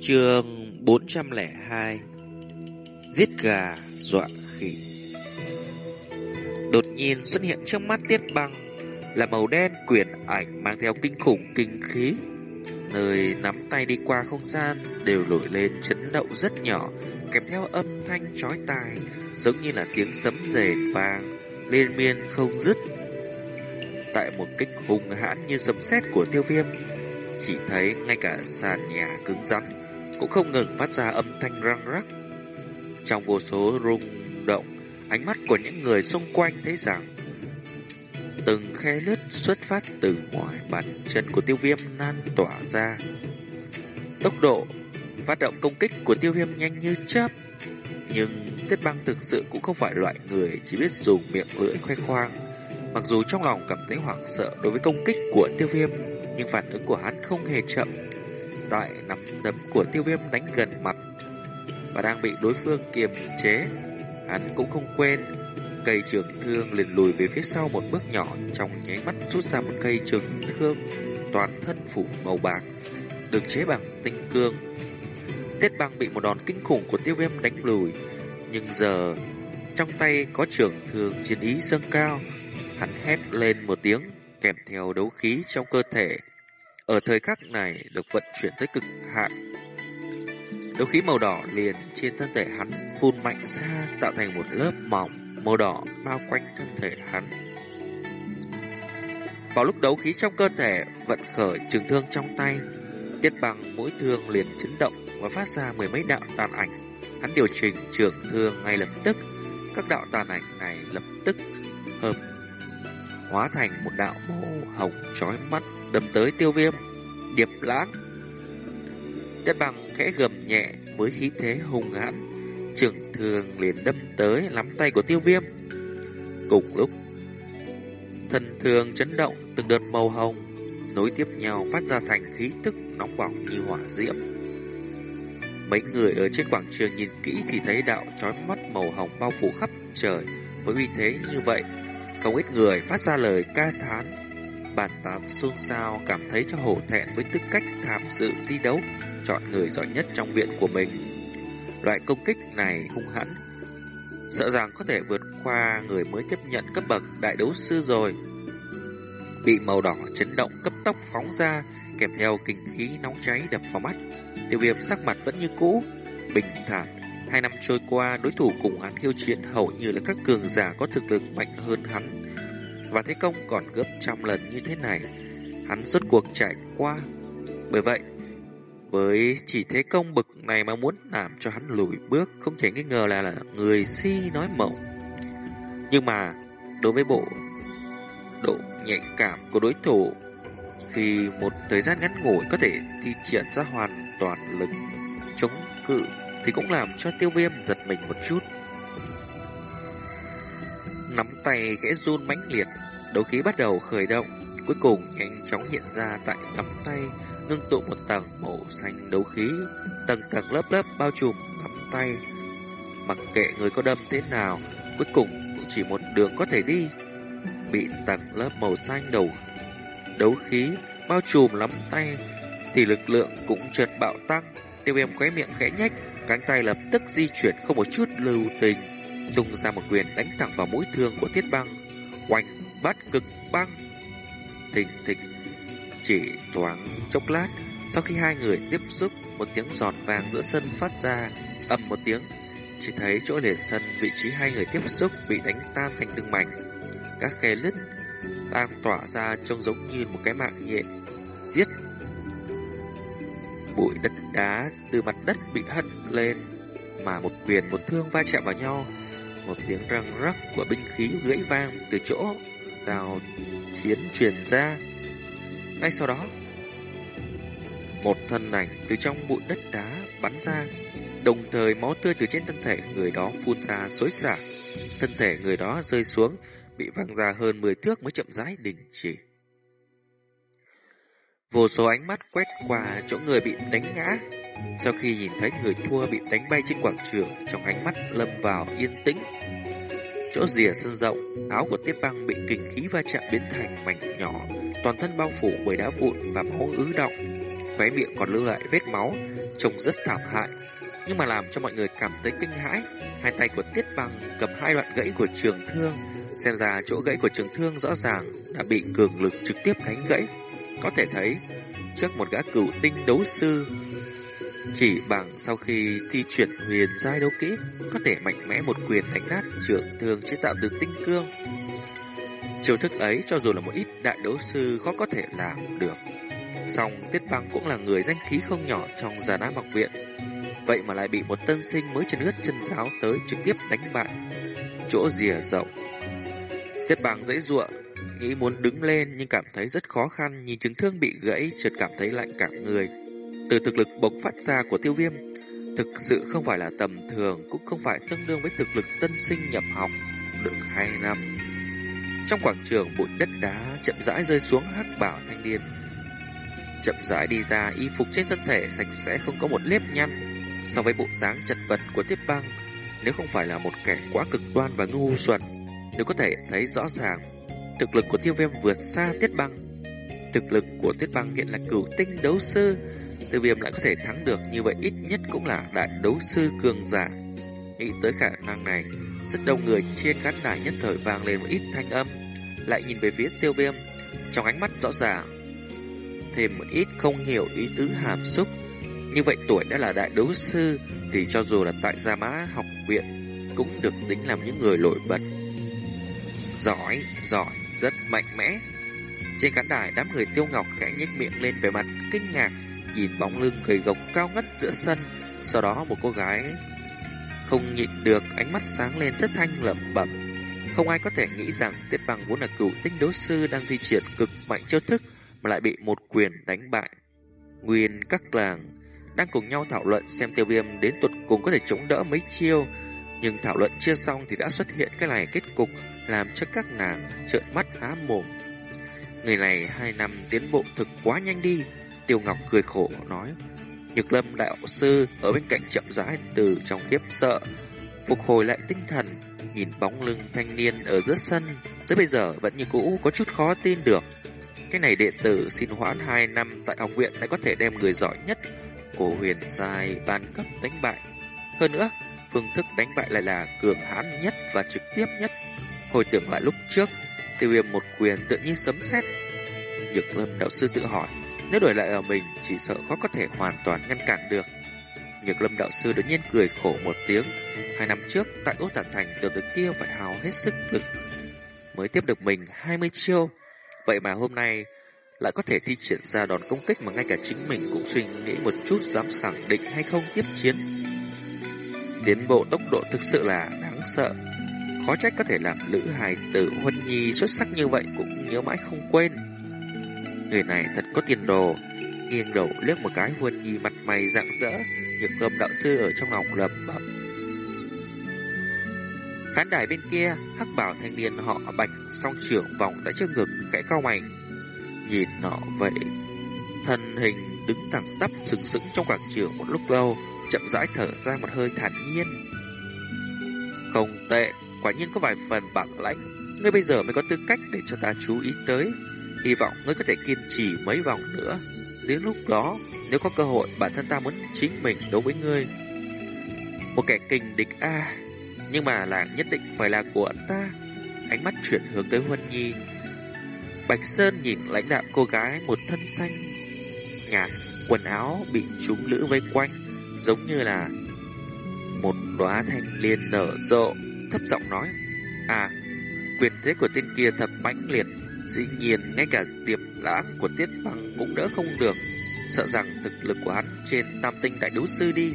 Trường 402 Giết gà, dọa khỉ. Đột nhiên xuất hiện trước mắt tiết băng, Là màu đen quyển ảnh mang theo kinh khủng kinh khí. Nơi nắm tay đi qua không gian Đều nổi lên chấn động rất nhỏ, Kèm theo âm thanh chói tai, Giống như là tiếng sấm rền vang, Liên miên không dứt. Tại một kích hùng hãn như sấm sét của tiêu viêm, Chỉ thấy ngay cả sàn nhà cứng rắn cũng không ngừng phát ra âm thanh răng rắc. Trong vô số rung động, ánh mắt của những người xung quanh thấy rằng từng khe lướt xuất phát từ ngoài bàn chân của tiêu viêm nan tỏa ra. Tốc độ phát động công kích của tiêu viêm nhanh như chớp, nhưng Tiết Băng thực sự cũng không phải loại người chỉ biết dùng miệng lưỡi khoe khoang. Mặc dù trong lòng cảm thấy hoảng sợ đối với công kích của tiêu viêm, nhưng phản ứng của hắn không hề chậm tại nắm đấm của tiêu viêm đánh gần mặt và đang bị đối phương kiềm chế. Hắn cũng không quên, cây trường thương liền lùi về phía sau một bước nhỏ, trong nháy mắt rút ra một cây trường thương toàn thân phủ màu bạc, được chế bằng tinh cương. Tiết băng bị một đòn kinh khủng của tiêu viêm đánh lùi, nhưng giờ trong tay có trường thương chiến ý dâng cao hắn hét lên một tiếng, kèm theo đấu khí trong cơ thể ở thời khắc này được vận chuyển tới cực hạn. Đấu khí màu đỏ liền trên thân thể hắn phun mạnh ra tạo thành một lớp mỏng màu đỏ bao quanh thân thể hắn. Vào lúc đấu khí trong cơ thể vận khởi trường thương trong tay, tiết bằng mũi thương liền chấn động và phát ra mười mấy đạo tàn ảnh. Hắn điều chỉnh trường thương ngay lập tức, các đạo tàn ảnh này lập tức hợp hóa thành một đạo màu hồng chói mắt đâm tới tiêu viêm, điệp lãng. Đất bằng khẽ gầm nhẹ với khí thế hùng hãn, trường thường liền đâm tới nắm tay của tiêu viêm. Cùng lúc, thần thường chấn động từng đợt màu hồng, nối tiếp nhau phát ra thành khí tức nóng bỏng như hỏa diễm. Mấy người ở trên quảng trường nhìn kỹ thì thấy đạo chói mắt màu hồng bao phủ khắp trời với uy thế như vậy. Không ít người phát ra lời ca thán bàn tán xôn xao cảm thấy cho hổ thẹn với tư cách tham dự thi đấu, chọn người giỏi nhất trong viện của mình. Loại công kích này hung hãn, sợ rằng có thể vượt qua người mới tiếp nhận cấp bậc đại đấu sư rồi. Bị màu đỏ chấn động cấp tốc phóng ra, kèm theo kinh khí nóng cháy đập vào mắt. Tiêu viêm sắc mặt vẫn như cũ, bình thản. Hai năm trôi qua, đối thủ cùng hắn khiêu chiến hầu như là các cường giả có thực lực mạnh hơn hắn và thế công còn gấp trăm lần như thế này, hắn rốt cuộc trải qua. Bởi vậy, với chỉ thế công bực này mà muốn làm cho hắn lùi bước không thể nghi ngờ là, là người si nói mộng. Nhưng mà, đối với bộ độ nhạy cảm của đối thủ, khi một thời gian ngắn ngủi có thể thi triển ra hoàn toàn lực chống cự thì cũng làm cho tiêu viêm giật mình một chút. Nắm tay khẽ run mãnh liệt, đấu khí bắt đầu khởi động, cuối cùng nhanh chóng hiện ra tại nắm tay, ngưng tụ một tầng màu xanh đấu khí, tầng tầng lớp lớp bao trùm nắm tay. Mặc kệ người có đâm thế nào, cuối cùng cũng chỉ một đường có thể đi. Bị tầng lớp màu xanh đầu đấu khí bao trùm nắm tay thì lực lượng cũng chợt bạo tăng. Tiêu viêm khóe miệng khẽ nhách, cánh tay lập tức di chuyển không một chút lưu tình tung ra một quyền đánh thẳng vào mũi thương của thiết băng, oanh bắt cực băng. Thình thịch, chỉ thoáng chốc lát, sau khi hai người tiếp xúc, một tiếng giòn vàng giữa sân phát ra, ầm một tiếng, chỉ thấy chỗ liền sân vị trí hai người tiếp xúc bị đánh tan thành từng mảnh. Các khe lứt đang tỏa ra trông giống như một cái mạng nhện, giết. Bụi đất đá từ mặt đất bị hất lên, mà một quyền một thương va chạm vào nhau, một tiếng răng rắc của binh khí gãy vang từ chỗ giao chiến truyền ra. Ngay sau đó, một thân ảnh từ trong bụi đất đá bắn ra, đồng thời máu tươi từ trên thân thể người đó phun ra xối xả. Thân thể người đó rơi xuống, bị văng ra hơn 10 thước mới chậm rãi đình chỉ. Vô số ánh mắt quét qua chỗ người bị đánh ngã. Sau khi nhìn thấy người thua bị đánh bay trên quảng trường, trong ánh mắt lâm vào yên tĩnh. Chỗ rìa sân rộng, áo của Tiết Băng bị kình khí va chạm biến thành mảnh nhỏ, toàn thân bao phủ bởi đá vụn và máu ứ động. khóe miệng còn lưu lại vết máu, trông rất thảm hại. Nhưng mà làm cho mọi người cảm thấy kinh hãi, hai tay của Tiết Băng cầm hai đoạn gãy của trường thương, xem ra chỗ gãy của trường thương rõ ràng đã bị cường lực trực tiếp đánh gãy. Có thể thấy, trước một gã cửu tinh đấu sư, chỉ bằng sau khi thi chuyển huyền giai đấu kỹ, có thể mạnh mẽ một quyền đánh nát trường thương chế tạo từ tinh cương. Chiêu thức ấy cho dù là một ít đại đấu sư khó có thể làm được. Song Tiết Băng cũng là người danh khí không nhỏ trong già nam học viện. Vậy mà lại bị một tân sinh mới chân ướt chân giáo tới trực tiếp đánh bại. Chỗ rìa rộng. Tiết Băng dãy ruộng, nghĩ muốn đứng lên nhưng cảm thấy rất khó khăn, nhìn chứng thương bị gãy chợt cảm thấy lạnh cả người. Từ thực lực bộc phát ra của tiêu viêm, thực sự không phải là tầm thường, cũng không phải tương đương với thực lực tân sinh nhập học được hai năm. Trong quảng trường bụi đất đá chậm rãi rơi xuống hắc bảo thanh niên. Chậm rãi đi ra y phục trên thân thể sạch sẽ không có một nếp nhăn. So với bộ dáng chật vật của tiếp băng, nếu không phải là một kẻ quá cực đoan và ngu xuẩn, nếu có thể thấy rõ ràng thực lực của tiêu viêm vượt xa tiết băng. Thực lực của tiết băng hiện là cửu tinh đấu sư, tiêu viêm lại có thể thắng được như vậy ít nhất cũng là đại đấu sư cường giả. Nghĩ tới khả năng này, rất đông người trên khán đài nhất thời vang lên một ít thanh âm, lại nhìn về phía tiêu viêm, trong ánh mắt rõ ràng. Thêm một ít không hiểu ý tứ hàm xúc. Như vậy tuổi đã là đại đấu sư, thì cho dù là tại Gia Mã học viện, cũng được tính làm những người nổi bật. Giỏi, giỏi, rất mạnh mẽ. Trên khán đài, đám người tiêu ngọc khẽ nhếch miệng lên về mặt kinh ngạc, nhìn bóng lưng gầy gộc cao ngất giữa sân. Sau đó một cô gái không nhịn được ánh mắt sáng lên thất thanh lẩm bẩm. Không ai có thể nghĩ rằng Tiết Bằng vốn là cựu tinh đấu sư đang thi triển cực mạnh chiêu thức mà lại bị một quyền đánh bại. Nguyên các làng đang cùng nhau thảo luận xem tiêu viêm đến tuột cùng có thể chống đỡ mấy chiêu, nhưng thảo luận chưa xong thì đã xuất hiện cái này kết cục làm cho các nàng trợn mắt há mồm. Người này hai năm tiến bộ thực quá nhanh đi, Tiêu Ngọc cười khổ nói. Nhược lâm đạo sư ở bên cạnh chậm rãi từ trong kiếp sợ, phục hồi lại tinh thần, nhìn bóng lưng thanh niên ở giữa sân, tới bây giờ vẫn như cũ có chút khó tin được. Cái này đệ tử xin hoãn 2 năm tại học viện lại có thể đem người giỏi nhất của huyền sai ban cấp đánh bại. Hơn nữa, phương thức đánh bại lại là cường hãn nhất và trực tiếp nhất. Hồi tưởng lại lúc trước, tiêu viêm một quyền tự nhiên sấm sét. Nhược lâm đạo sư tự hỏi, nếu đổi lại ở mình, chỉ sợ khó có thể hoàn toàn ngăn cản được. Nhược lâm đạo sư đột nhiên cười khổ một tiếng. Hai năm trước, tại Út Tản Thành, tiểu tử kia phải hào hết sức lực mới tiếp được mình 20 chiêu. Vậy mà hôm nay lại có thể thi triển ra đòn công kích mà ngay cả chính mình cũng suy nghĩ một chút dám khẳng định hay không tiếp chiến. Tiến bộ tốc độ thực sự là đáng sợ. Khó trách có thể làm lữ hài tử huân nhi xuất sắc như vậy cũng nhớ mãi không quên. Người này thật có tiền đồ. Nghiêng đầu liếc một cái Huân Nhi mặt mày rạng rỡ, nhược gầm đạo sư ở trong lòng lẩm bẩm. Khán đài bên kia, hắc bảo thanh niên họ bạch song trưởng vòng tại trước ngực khẽ cao mày. Nhìn họ vậy, thân hình đứng thẳng tắp sừng sững trong quảng trường một lúc lâu, chậm rãi thở ra một hơi thản nhiên. Không tệ, quả nhiên có vài phần bản lãnh. Ngươi bây giờ mới có tư cách để cho ta chú ý tới. Hy vọng ngươi có thể kiên trì mấy vòng nữa. Đến lúc đó, nếu có cơ hội, bản thân ta muốn chính mình đối với ngươi. Một kẻ kình địch A, nhưng mà là nhất định phải là của ta. Ánh mắt chuyển hướng tới Huân Nhi. Bạch Sơn nhìn lãnh đạo cô gái một thân xanh nhạt, quần áo bị chúng lữ vây quanh, giống như là một đóa thanh liên nở rộ, thấp giọng nói: "À, quyền thế của tên kia thật mãnh liệt, Dĩ nhiên, ngay cả tiệp lãng của Tiết Băng cũng đỡ không được. Sợ rằng thực lực của hắn trên tam tinh đại đấu sư đi.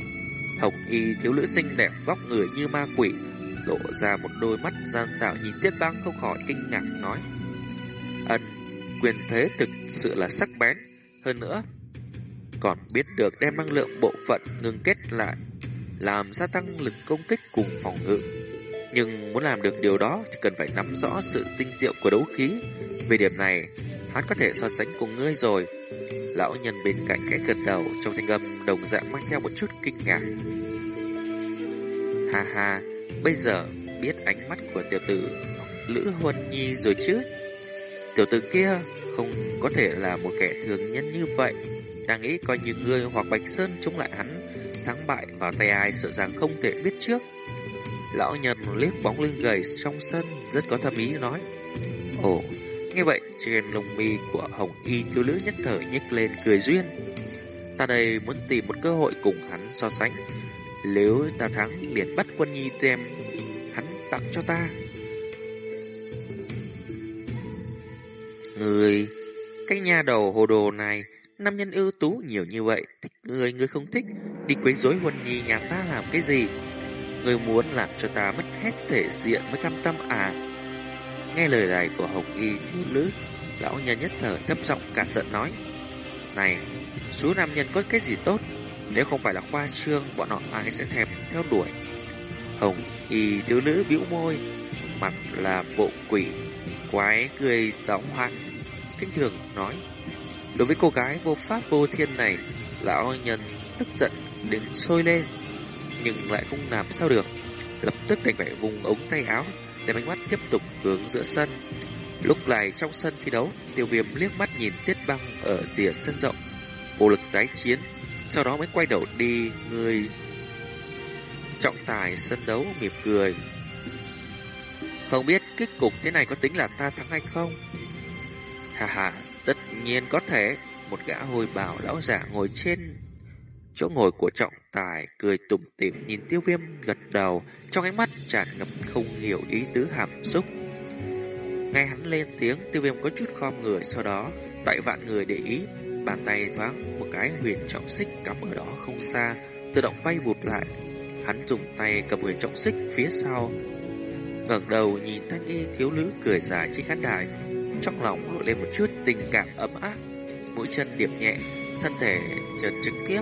Hồng y thiếu nữ xinh đẹp vóc người như ma quỷ, lộ ra một đôi mắt gian xảo nhìn Tiết Băng không khỏi kinh ngạc nói. Ân, quyền thế thực sự là sắc bén. Hơn nữa, còn biết được đem năng lượng bộ phận ngừng kết lại, làm gia tăng lực công kích cùng phòng ngự. Nhưng muốn làm được điều đó thì cần phải nắm rõ sự tinh diệu của đấu khí. Về điểm này, hắn có thể so sánh cùng ngươi rồi. Lão nhân bên cạnh cái gật đầu trong thanh âm đồng dạng mang theo một chút kinh ngạc. Ha ha, bây giờ biết ánh mắt của tiểu tử Lữ Huân Nhi rồi chứ? Tiểu tử kia không có thể là một kẻ thường nhân như vậy. ta nghĩ coi như ngươi hoặc Bạch Sơn chống lại hắn, thắng bại vào tay ai sợ rằng không thể biết trước. Lão nhân liếc bóng lưng gầy trong sân, rất có thâm ý nói. Ồ, nghe vậy, trên lông mi của Hồng Y thiếu nữ nhất thời nhếch lên cười duyên. Ta đây muốn tìm một cơ hội cùng hắn so sánh. Nếu ta thắng, liền bắt quân nhi đem hắn tặng cho ta. Người, cái nhà đầu hồ đồ này, nam nhân ưu tú nhiều như vậy, thích người người không thích, đi quấy rối quân nhi nhà ta làm cái gì? Người muốn làm cho ta mất hết thể diện mới cam tâm à? Nghe lời này của Hồng Y thiếu nữ, lão nhân nhất thở thấp giọng cả giận nói. Này, số nam nhân có cái gì tốt? Nếu không phải là khoa trương, bọn họ ai sẽ thèm theo đuổi. Hồng Y thiếu nữ bĩu môi, mặt là bộ quỷ, quái cười giọng hoang, kinh thường nói. Đối với cô gái vô pháp vô thiên này, lão nhân tức giận đến sôi lên, nhưng lại không làm sao được. Lập tức đành phải vùng ống tay áo, để ánh mắt tiếp tục hướng giữa sân. Lúc này trong sân thi đấu, tiêu viêm liếc mắt nhìn tiết băng ở rìa sân rộng, vô lực tái chiến, sau đó mới quay đầu đi người trọng tài sân đấu mỉm cười. Không biết kết cục thế này có tính là ta thắng hay không? Hà hà, tất nhiên có thể. Một gã hồi bảo lão giả ngồi trên chỗ ngồi của trọng tài, cười tủm tỉm nhìn tiêu viêm gật đầu, trong ánh mắt tràn ngập không hiểu ý tứ hàm xúc. Ngay hắn lên tiếng, tiêu viêm có chút khom người, sau đó, tại vạn người để ý, bàn tay thoáng một cái huyền trọng xích cắm ở đó không xa, tự động bay vụt lại. Hắn dùng tay cầm huyền trọng xích phía sau, ngẩng đầu nhìn thanh y thiếu nữ cười dài trên khán đài, trong lòng nổi lên một chút tình cảm ấm áp, mũi chân điệp nhẹ, thân thể chợt trực tiếp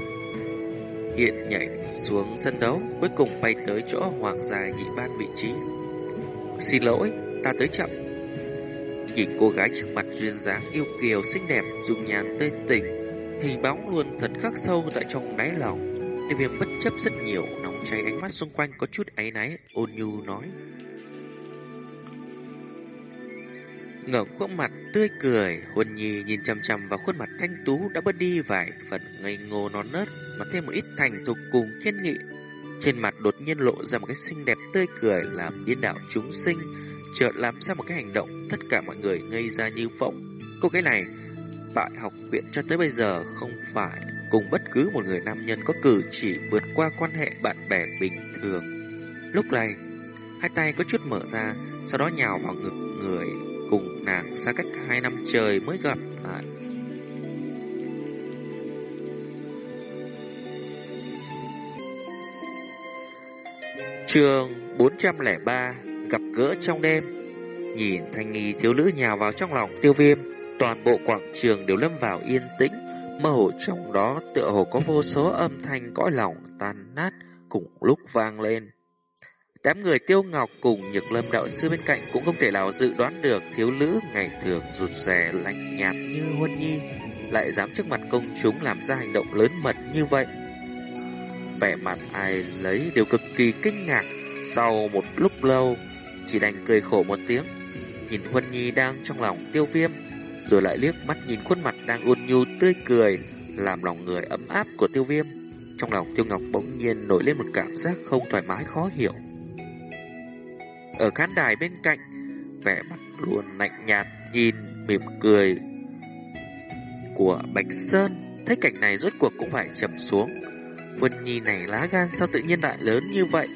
hiện nhảy xuống sân đấu, cuối cùng bay tới chỗ hoàng gia nhị ban vị trí. Xin lỗi, ta tới chậm. Nhìn cô gái trước mặt duyên dáng yêu kiều xinh đẹp, dung nhan tươi tình, hình bóng luôn thật khắc sâu tại trong đáy lòng. Tiêu viêm bất chấp rất nhiều, nóng cháy ánh mắt xung quanh có chút áy náy, ôn nhu nói. Ngẩng khuôn mặt tươi cười, Huân Nhi nhìn chăm chăm vào khuôn mặt thanh tú đã bớt đi vài phần ngây ngô non nớt, mà thêm một ít thành thục cùng kiên nghị. Trên mặt đột nhiên lộ ra một cái xinh đẹp tươi cười làm điên đảo chúng sinh, chợt làm ra một cái hành động tất cả mọi người ngây ra như phỗng. Cô cái này, tại học viện cho tới bây giờ không phải cùng bất cứ một người nam nhân có cử chỉ vượt qua quan hệ bạn bè bình thường. Lúc này, hai tay có chút mở ra, sau đó nhào vào ngực người nàng xa cách hai năm trời mới gặp lại. Trường 403 Gặp gỡ trong đêm. Nhìn thanh nghi thiếu nữ nhào vào trong lòng tiêu viêm, Toàn bộ quảng trường đều lâm vào yên tĩnh. Mơ hồ trong đó tựa hồ có vô số âm thanh cõi lòng tan nát cùng lúc vang lên. Đám người tiêu ngọc cùng nhược lâm đạo sư bên cạnh cũng không thể nào dự đoán được thiếu nữ ngày thường rụt rè lạnh nhạt như huân nhi lại dám trước mặt công chúng làm ra hành động lớn mật như vậy. Vẻ mặt ai lấy đều cực kỳ kinh ngạc, sau một lúc lâu chỉ đành cười khổ một tiếng, nhìn huân nhi đang trong lòng tiêu viêm, rồi lại liếc mắt nhìn khuôn mặt đang ôn nhu tươi cười, làm lòng người ấm áp của tiêu viêm. Trong lòng tiêu ngọc bỗng nhiên nổi lên một cảm giác không thoải mái khó hiểu. Ở khán đài bên cạnh, vẻ mặt luôn lạnh nhạt nhìn mỉm cười của Bạch Sơn. Thấy cảnh này rốt cuộc cũng phải chậm xuống. Quân Nhi này lá gan sao tự nhiên lại lớn như vậy?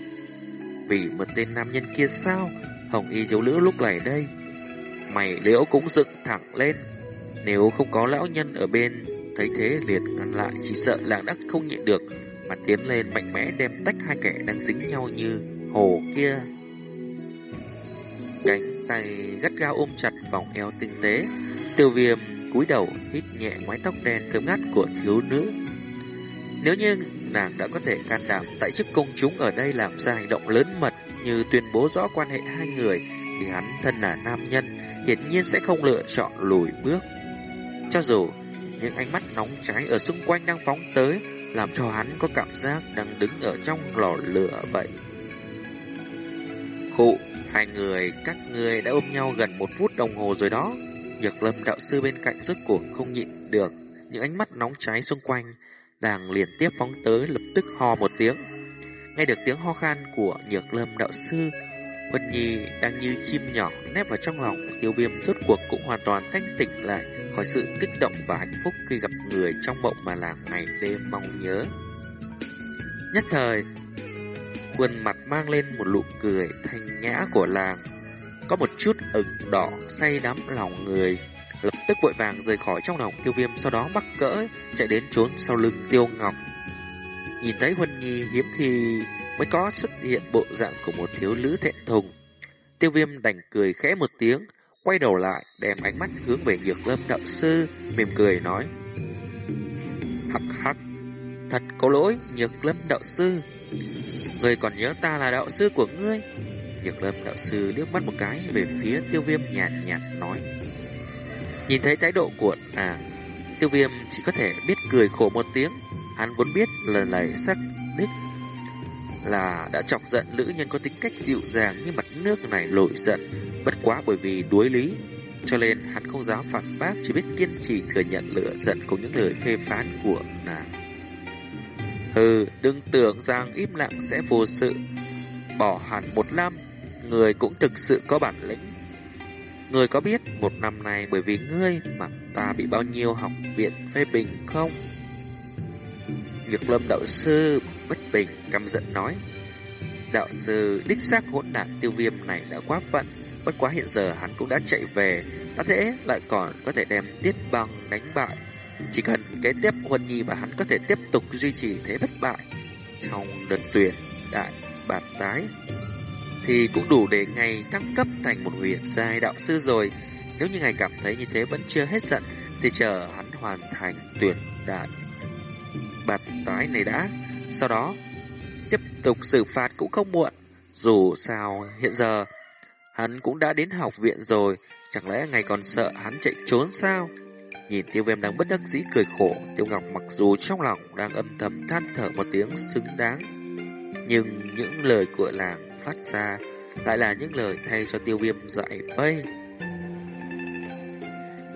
Vì một tên nam nhân kia sao? Hồng Y thiếu nữ lúc này đây. Mày liễu cũng dựng thẳng lên. Nếu không có lão nhân ở bên, thấy thế liền ngăn lại, chỉ sợ làng đắc không nhịn được, mà tiến lên mạnh mẽ đem tách hai kẻ đang dính nhau như hồ kia Cánh tay gắt gao ôm chặt vòng eo tinh tế. Tiêu viêm cúi đầu hít nhẹ mái tóc đen thơm ngát của thiếu nữ. Nếu như nàng đã có thể can đảm tại trước công chúng ở đây làm ra hành động lớn mật như tuyên bố rõ quan hệ hai người, thì hắn thân là nam nhân, hiển nhiên sẽ không lựa chọn lùi bước. Cho dù những ánh mắt nóng cháy ở xung quanh đang phóng tới, làm cho hắn có cảm giác đang đứng ở trong lò lửa vậy. Khụ, Hai người, các người đã ôm nhau gần một phút đồng hồ rồi đó. Nhược lâm đạo sư bên cạnh rốt cuộc không nhịn được. những ánh mắt nóng cháy xung quanh đang liên tiếp phóng tới lập tức ho một tiếng. Nghe được tiếng ho khan của Nhược Lâm đạo sư, Huân Nhi đang như chim nhỏ nép vào trong lòng tiêu viêm rốt cuộc cũng hoàn toàn thanh tỉnh lại khỏi sự kích động và hạnh phúc khi gặp người trong mộng mà làng ngày đêm mong nhớ. Nhất thời, khuôn mặt mang lên một nụ cười thanh nhã của làng, có một chút ửng đỏ say đắm lòng người, lập tức vội vàng rời khỏi trong lòng tiêu viêm sau đó mắc cỡ chạy đến trốn sau lưng tiêu ngọc. Nhìn thấy Huân Nhi hiếm khi mới có xuất hiện bộ dạng của một thiếu nữ thẹn thùng. Tiêu viêm đành cười khẽ một tiếng, quay đầu lại, đem ánh mắt hướng về Nhược Lâm đạo sư, mỉm cười nói. Hắc hắc, thật có lỗi, Nhược Lâm đạo sư. Người còn nhớ ta là đạo sư của ngươi. Nhược Lâm đạo sư liếc mắt một cái về phía tiêu viêm nhạt nhạt nói. Nhìn thấy thái độ của nàng, tiêu viêm chỉ có thể biết cười khổ một tiếng. Hắn vốn biết lần này sắc đích là đã chọc giận nữ nhân có tính cách dịu dàng như mặt nước này nổi giận, bất quá bởi vì đuối lý. Cho nên hắn không dám phản bác, chỉ biết kiên trì thừa nhận lửa giận của những lời phê phán của nàng. Hừ, đừng tưởng rằng im lặng sẽ vô sự. Bỏ hẳn một năm, người cũng thực sự có bản lĩnh. Người có biết một năm này bởi vì ngươi mà ta bị bao nhiêu học viện phê bình không? Nhược lâm đạo sư bất bình căm giận nói. Đạo sư đích xác hỗn đản tiêu viêm này đã quá phận, bất quá hiện giờ hắn cũng đã chạy về, đã thế lại còn có thể đem tiết băng đánh bại. Chỉ cần kế tiếp Huân Nhi và hắn có thể tiếp tục duy trì thế bất bại trong đợt tuyển đại bạt tái thì cũng đủ để ngày thăng cấp thành một huyền giai đạo sư rồi. Nếu như ngài cảm thấy như thế vẫn chưa hết giận thì chờ hắn hoàn thành tuyển đại bạt tái này đã. Sau đó, tiếp tục xử phạt cũng không muộn. Dù sao, hiện giờ, hắn cũng đã đến học viện rồi, chẳng lẽ ngày còn sợ hắn chạy trốn sao? Nhìn tiêu viêm đang bất đắc dĩ cười khổ, tiêu ngọc mặc dù trong lòng đang âm thầm than thở một tiếng xứng đáng. Nhưng những lời của làng phát ra lại là những lời thay cho tiêu viêm dạy vây.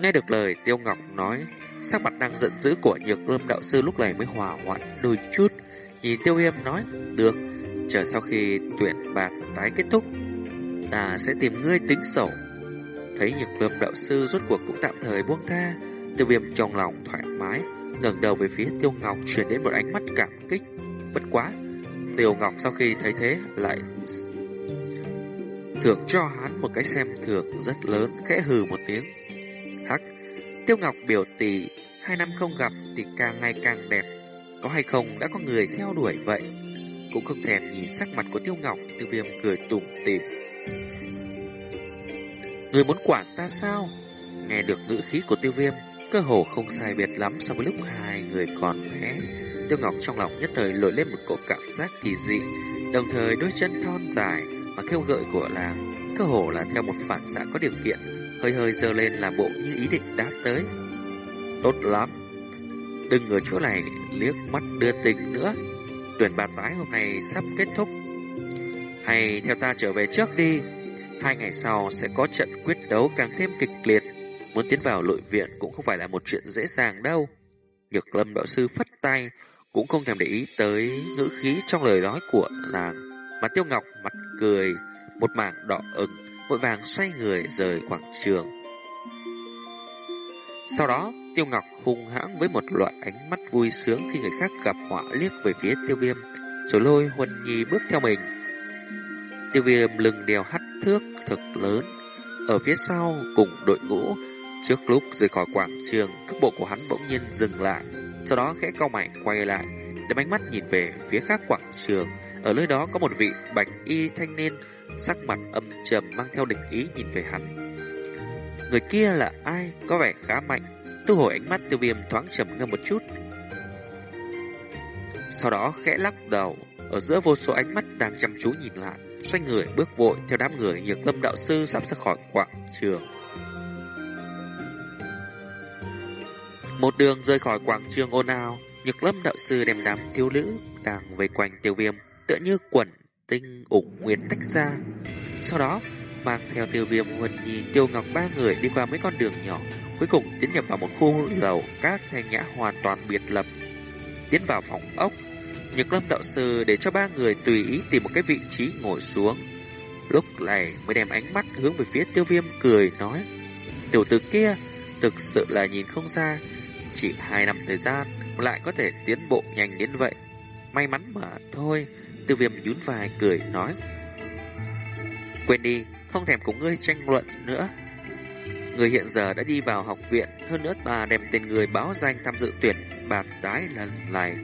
Nghe được lời tiêu ngọc nói, sắc mặt đang giận dữ của nhược lâm đạo sư lúc này mới hòa hoãn đôi chút. Nhìn tiêu viêm nói, được, chờ sau khi tuyển bạc tái kết thúc, ta sẽ tìm ngươi tính sổ. Thấy nhược lâm đạo sư rốt cuộc cũng tạm thời buông tha, tiêu viêm trong lòng thoải mái, ngẩng đầu về phía tiêu ngọc chuyển đến một ánh mắt cảm kích. Bất quá, tiêu ngọc sau khi thấy thế lại thưởng cho hắn một cái xem thưởng rất lớn, khẽ hừ một tiếng. Hắc, tiêu ngọc biểu tỷ, hai năm không gặp thì càng ngày càng đẹp có hay không đã có người theo đuổi vậy Cũng không thèm nhìn sắc mặt của Tiêu Ngọc Tiêu viêm cười tủm tỉm Người muốn quản ta sao Nghe được ngữ khí của tiêu viêm Cơ hồ không sai biệt lắm so với lúc hai người còn bé Tiêu Ngọc trong lòng nhất thời nổi lên một cổ cảm giác kỳ dị Đồng thời đôi chân thon dài Và kêu gợi của làng Cơ hồ là theo một phản xạ có điều kiện Hơi hơi dơ lên làm bộ như ý định đã tới Tốt lắm Đừng ở chỗ này liếc mắt đưa tình nữa. Tuyển bà tái hôm nay sắp kết thúc. Hay theo ta trở về trước đi. Hai ngày sau sẽ có trận quyết đấu càng thêm kịch liệt. Muốn tiến vào nội viện cũng không phải là một chuyện dễ dàng đâu. Nhược lâm đạo sư phất tay, cũng không thèm để ý tới ngữ khí trong lời nói của nàng. Mà Tiêu Ngọc mặt cười, một mảng đỏ ửng, vội vàng xoay người rời quảng trường. Sau đó, Tiêu Ngọc hung hãng với một loại ánh mắt vui sướng khi người khác gặp họa liếc về phía tiêu viêm, rồi lôi Huân Nhi bước theo mình. Tiêu viêm lưng đèo hắt thước thật lớn, ở phía sau cùng đội ngũ, trước lúc rời khỏi quảng trường, cước bộ của hắn bỗng nhiên dừng lại, sau đó khẽ cau mày quay lại, đem ánh mắt nhìn về phía khác quảng trường. Ở nơi đó có một vị bạch y thanh niên, sắc mặt âm trầm mang theo địch ý nhìn về hắn. Người kia là ai? Có vẻ khá mạnh, Thu hồi ánh mắt tiêu viêm thoáng trầm ngâm một chút. Sau đó khẽ lắc đầu, ở giữa vô số ánh mắt đang chăm chú nhìn lại, xoay người bước vội theo đám người nhược lâm đạo sư sắp ra khỏi quảng trường. Một đường rời khỏi quảng trường ồn ào, nhược lâm đạo sư đem đám thiếu nữ đang vây quanh tiêu viêm, tựa như quẩn tinh ủng nguyên tách ra. Sau đó, mang theo tiêu viêm huân nhi tiêu ngọc ba người đi qua mấy con đường nhỏ, cuối cùng tiến nhập vào một khu lầu các thanh nhã hoàn toàn biệt lập. Tiến vào phòng ốc, Nhược Lâm đạo sư để cho ba người tùy ý tìm một cái vị trí ngồi xuống. Lúc này mới đem ánh mắt hướng về phía tiêu viêm cười nói. Tiểu tử kia thực sự là nhìn không ra, chỉ hai năm thời gian lại có thể tiến bộ nhanh đến vậy. May mắn mà thôi, tiêu viêm nhún vai cười nói. Quên đi, không thèm cùng ngươi tranh luận nữa. Người hiện giờ đã đi vào học viện, hơn nữa ta đem tên người báo danh tham dự tuyển bạt tái lần này.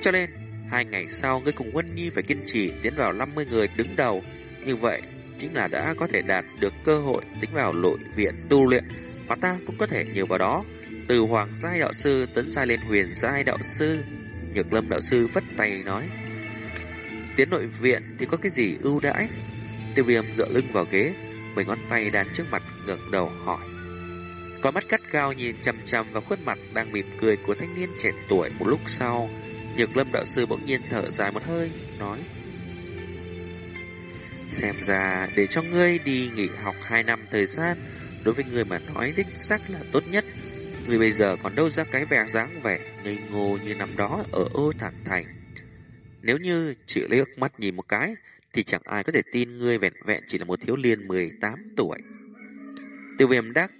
Cho nên, hai ngày sau ngươi cùng Quân Nhi phải kiên trì tiến vào 50 người đứng đầu. Như vậy, chính là đã có thể đạt được cơ hội tính vào nội viện tu luyện, và ta cũng có thể nhiều vào đó. Từ Hoàng Giai Đạo Sư tấn giai lên Huyền Giai Đạo Sư. Nhược Lâm Đạo Sư vất tay nói. Tiến nội viện thì có cái gì ưu đãi? Tiêu viêm dựa lưng vào ghế, mấy ngón tay đàn trước mặt ngẩng đầu hỏi. Có mắt cắt cao nhìn chằm chằm vào khuôn mặt đang mỉm cười của thanh niên trẻ tuổi một lúc sau, Nhược Lâm đạo sư bỗng nhiên thở dài một hơi, nói: Xem ra để cho ngươi đi nghỉ học hai năm thời gian, đối với ngươi mà nói đích xác là tốt nhất người bây giờ còn đâu ra cái vẻ dáng vẻ ngây ngô như năm đó ở ô thản thành. Nếu như chỉ liếc mắt nhìn một cái, thì chẳng ai có thể tin ngươi vẹn vẹn chỉ là một thiếu niên 18 tuổi. Tiêu viêm đắc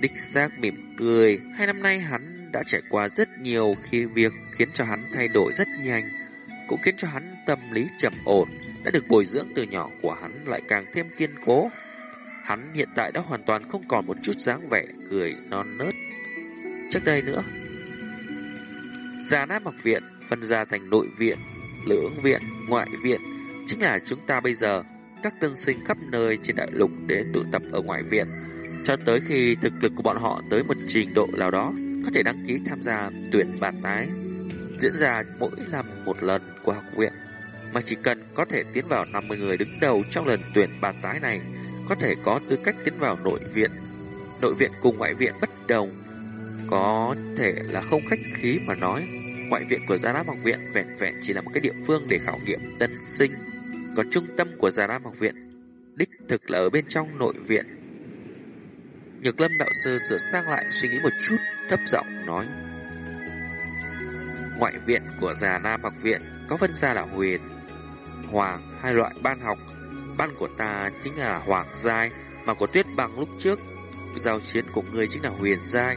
đích xác mỉm cười, hai năm nay hắn đã trải qua rất nhiều khi việc khiến cho hắn thay đổi rất nhanh, cũng khiến cho hắn tâm lý trầm ổn, đã được bồi dưỡng từ nhỏ của hắn lại càng thêm kiên cố. Hắn hiện tại đã hoàn toàn không còn một chút dáng vẻ cười non nớt. Trước đây nữa, Già nát mặc Viện phân ra thành nội viện, lưỡng viện, ngoại viện, chính là chúng ta bây giờ, các tân sinh khắp nơi trên đại lục đến tụ tập ở ngoại viện, cho tới khi thực lực của bọn họ tới một trình độ nào đó, có thể đăng ký tham gia tuyển bản tái, diễn ra mỗi năm một lần của học viện, mà chỉ cần có thể tiến vào 50 người đứng đầu trong lần tuyển bản tái này, có thể có tư cách tiến vào nội viện. Nội viện cùng ngoại viện bất đồng, có thể là không khách khí mà nói, ngoại viện của Gia Nam học viện vẹn vẹn chỉ là một cái địa phương để khảo nghiệm tân sinh, còn trung tâm của Gia Nam học viện đích thực là ở bên trong nội viện. Nhược Lâm đạo sư sửa sang lại suy nghĩ một chút, thấp giọng nói: Ngoại viện của Già Nam học viện có phân ra là huyền, hoàng hai loại ban học. Ban của ta chính là hoàng giai, mà của Tuyết Bằng lúc trước giao chiến của ngươi chính là huyền giai.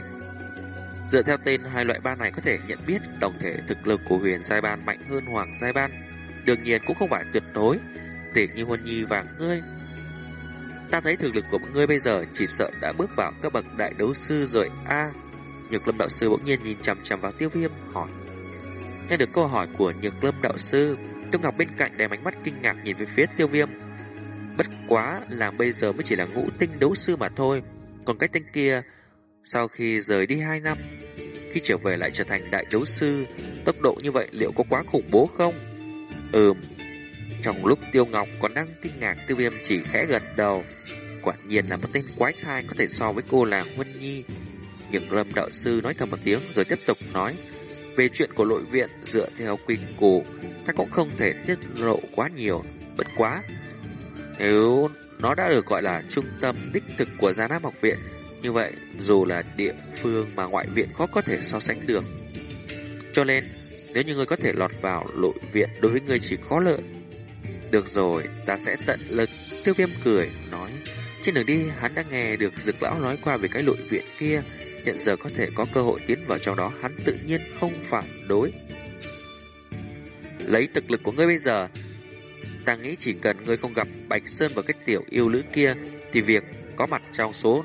Dựa theo tên hai loại ban này có thể nhận biết tổng thể thực lực của huyền giai ban mạnh hơn hoàng giai ban. Đương nhiên cũng không phải tuyệt đối, tỉ như huân nhi và ngươi. Ta thấy thực lực của ngươi bây giờ chỉ sợ đã bước vào các bậc đại đấu sư rồi a. Nhược lâm đạo sư bỗng nhiên nhìn chằm chằm vào tiêu viêm hỏi. Nghe được câu hỏi của nhược lâm đạo sư, Tiêu Ngọc bên cạnh đem ánh mắt kinh ngạc nhìn về phía tiêu viêm. Bất quá là bây giờ mới chỉ là ngũ tinh đấu sư mà thôi, còn cái tên kia sau khi rời đi 2 năm, khi trở về lại trở thành đại đấu sư, tốc độ như vậy liệu có quá khủng bố không? Ừm. Trong lúc Tiêu Ngọc còn đang kinh ngạc Tiêu Viêm chỉ khẽ gật đầu. Quả nhiên là một tên quái thai có thể so với cô là Huân Nhi. Nhưng Lâm đạo sư nói thầm một tiếng rồi tiếp tục nói về chuyện của nội viện dựa theo quy củ, ta cũng không thể tiết lộ quá nhiều. Bất quá, nếu nó đã được gọi là trung tâm đích thực của Gia Nam học viện như vậy, dù là địa phương mà ngoại viện khó có thể so sánh được. Cho nên, nếu như ngươi có thể lọt vào nội viện đối với ngươi chỉ khó lợi. Được rồi, ta sẽ tận lực. Tiêu viêm cười, nói. Trên đường đi, hắn đã nghe được dực lão nói qua về cái nội viện kia. Hiện giờ có thể có cơ hội tiến vào trong đó, hắn tự nhiên không phản đối. Lấy thực lực của ngươi bây giờ, ta nghĩ chỉ cần ngươi không gặp Bạch Sơn và cái tiểu yêu nữ kia, thì việc có mặt trong số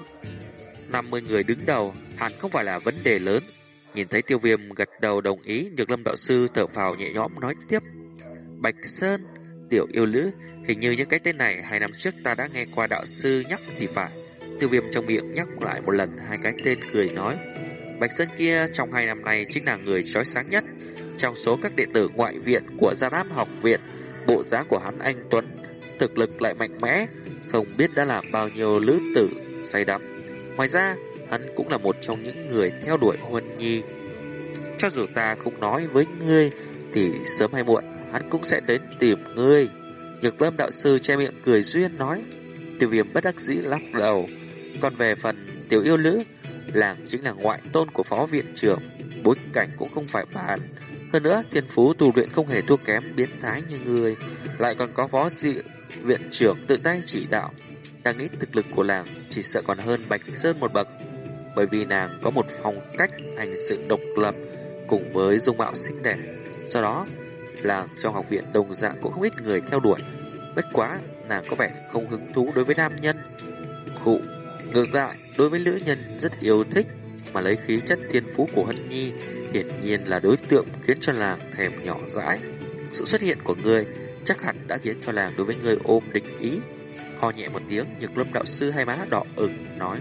50 người đứng đầu hẳn không phải là vấn đề lớn. Nhìn thấy tiêu viêm gật đầu đồng ý, Nhược Lâm đạo sư thở phào nhẹ nhõm nói tiếp. Bạch Sơn, tiểu yêu lữ, hình như những cái tên này hai năm trước ta đã nghe qua đạo sư nhắc thì phải. Tiêu viêm trong miệng nhắc lại một lần hai cái tên cười nói. Bạch Sơn kia trong hai năm nay chính là người trói sáng nhất. Trong số các đệ tử ngoại viện của Gia Nam học viện, bộ giá của hắn anh Tuấn, thực lực lại mạnh mẽ, không biết đã làm bao nhiêu lữ tử say đắm. Ngoài ra, hắn cũng là một trong những người theo đuổi Huân Nhi. Cho dù ta không nói với ngươi, thì sớm hay muộn, hắn cũng sẽ đến tìm ngươi. Nhược lâm đạo sư che miệng cười duyên nói, Tiêu viêm bất đắc dĩ lắc đầu. Còn về phần tiểu yêu nữ, làng chính là ngoại tôn của phó viện trưởng, bối cảnh cũng không phải bàn. Hơn nữa, thiên phú tu luyện không hề thua kém biến thái như người, lại còn có phó dị viện trưởng tự tay chỉ đạo. Ta nghĩ thực lực của làng chỉ sợ còn hơn Bạch Sơn một bậc, bởi vì nàng có một phong cách hành sự độc lập cùng với dung mạo xinh đẹp. Do đó, làng trong học viện đồng dạng cũng không ít người theo đuổi. Bất quá, nàng có vẻ không hứng thú đối với nam nhân. Khụ, ngược lại, đối với nữ nhân rất yêu thích, mà lấy khí chất thiên phú của Hân Nhi hiển nhiên là đối tượng khiến cho làng thèm nhỏ dãi. Sự xuất hiện của ngươi chắc hẳn đã khiến cho làng đối với ngươi ôm địch ý. Ho nhẹ một tiếng, nhược lâm đạo sư hai má đỏ ửng nói.